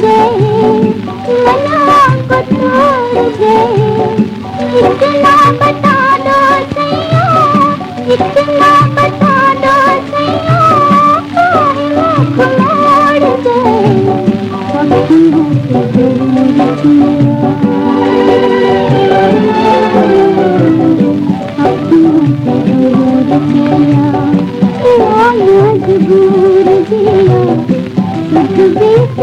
गए मना को तोड़ गए इतना बता दो सैया, इतना बता दो सैया मुख मोड़ गए हम हो दूर जिया मजबूर जिया सुख बीत